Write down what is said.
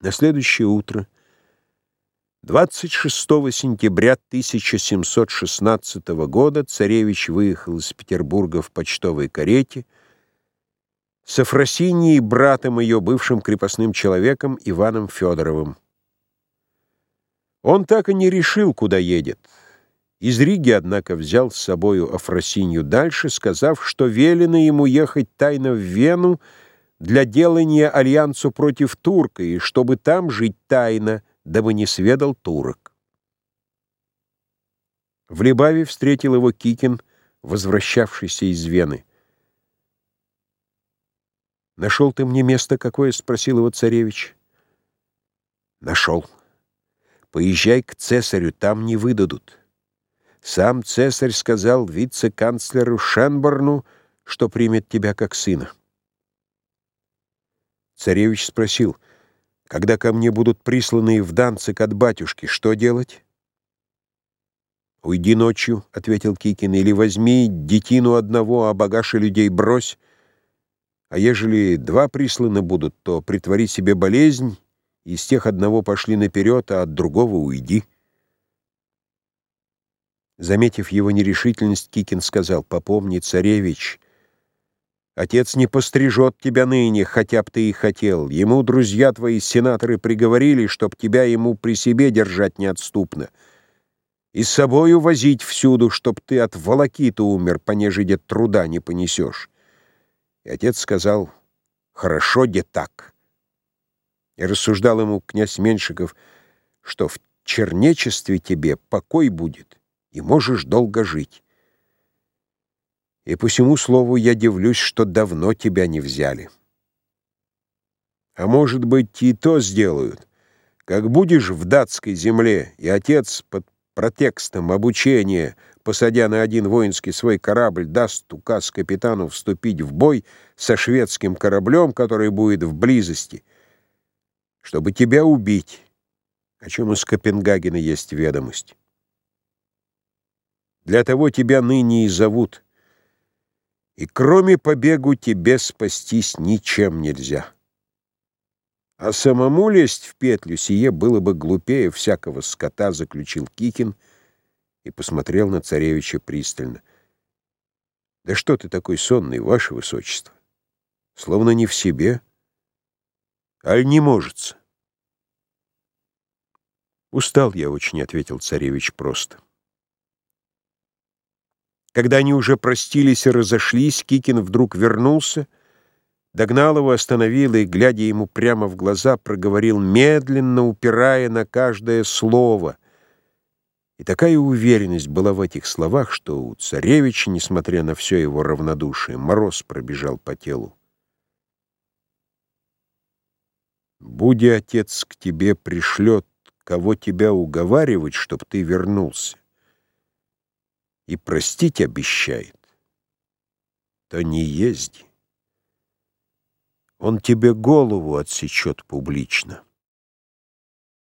На следующее утро, 26 сентября 1716 года, царевич выехал из Петербурга в почтовой карете с Афросинией, братом ее, бывшим крепостным человеком Иваном Федоровым. Он так и не решил, куда едет. Из Риги, однако, взял с собою Афросинью дальше, сказав, что велено ему ехать тайно в Вену, для делания альянсу против турка, и чтобы там жить тайно, дабы не сведал турок. В Лебаве встретил его Кикин, возвращавшийся из Вены. «Нашел ты мне место какое?» — спросил его царевич. «Нашел. Поезжай к цесарю, там не выдадут. Сам цесарь сказал вице-канцлеру Шенборну, что примет тебя как сына». Царевич спросил, «Когда ко мне будут присланы в Данцик от батюшки, что делать?» «Уйди ночью», — ответил Кикин, «или возьми детину одного, а багаши людей брось. А ежели два присланы будут, то притвори себе болезнь, из тех одного пошли наперед, а от другого уйди». Заметив его нерешительность, Кикин сказал, «Попомни, царевич, Отец не пострижет тебя ныне, хотя б ты и хотел. Ему друзья твои, сенаторы, приговорили, чтоб тебя ему при себе держать неотступно. И с собою возить всюду, чтоб ты от волокита умер, понеже где труда не понесешь. И отец сказал, хорошо, де так. И рассуждал ему князь Меншиков, что в чернечестве тебе покой будет, и можешь долго жить и по всему слову я дивлюсь, что давно тебя не взяли. А может быть, и то сделают. Как будешь в датской земле, и отец под протекстом обучения, посадя на один воинский свой корабль, даст указ капитану вступить в бой со шведским кораблем, который будет в близости, чтобы тебя убить, о чем из Копенгагена есть ведомость. Для того тебя ныне и зовут — и кроме побегу тебе спастись ничем нельзя. А самому лезть в петлю сие было бы глупее всякого скота, заключил Кикин и посмотрел на царевича пристально. Да что ты такой сонный, ваше высочество? Словно не в себе. Аль не можется. Устал я очень, ответил царевич просто. Когда они уже простились и разошлись, Кикин вдруг вернулся, догнал его, остановил и, глядя ему прямо в глаза, проговорил, медленно упирая на каждое слово. И такая уверенность была в этих словах, что у царевича, несмотря на все его равнодушие, мороз пробежал по телу. «Буди, отец, к тебе пришлет, кого тебя уговаривать, чтоб ты вернулся и простить обещает, то не езди. Он тебе голову отсечет публично.